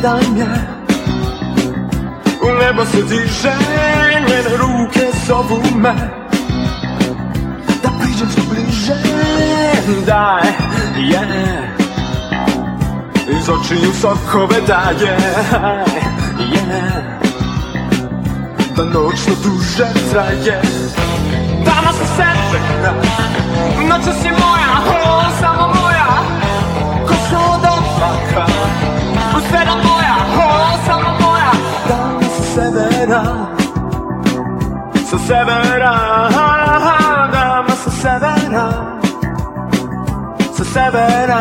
gledaj mnie U nebo se diže, njene ruke zovu me. Da priđem što bliže, daj, yeah Iz očiju sokove daje, yeah Da noć što duže traje. Danas se sebe, noća si moja, severa Dama sa severa, sa severa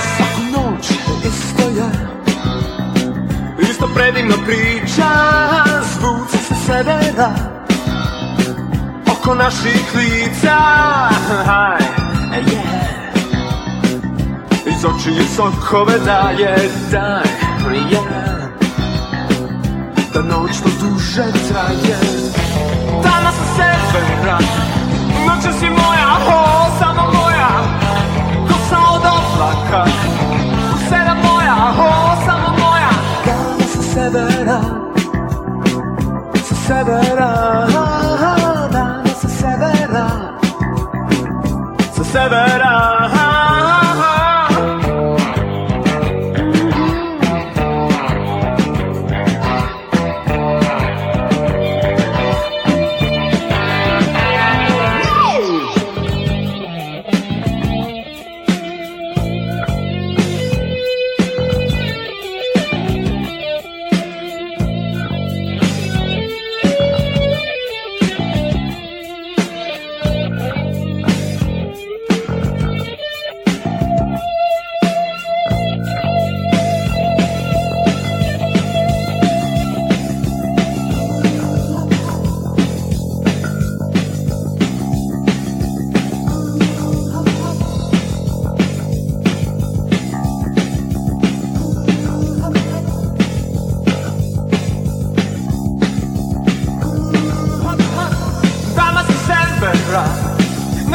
Svaku noć isto je Isto predivna priča Zvuci se severa Oko naših lica Haj, yeah. Iz očiju sokove daje Daj, yeah. Da noć to duže traje. Dama sa severa Noća si moja, oh, samo moja. Kosa od oblaka. Usera moja, oh, samo moja. Dama sa severa Sa severa Dama severá.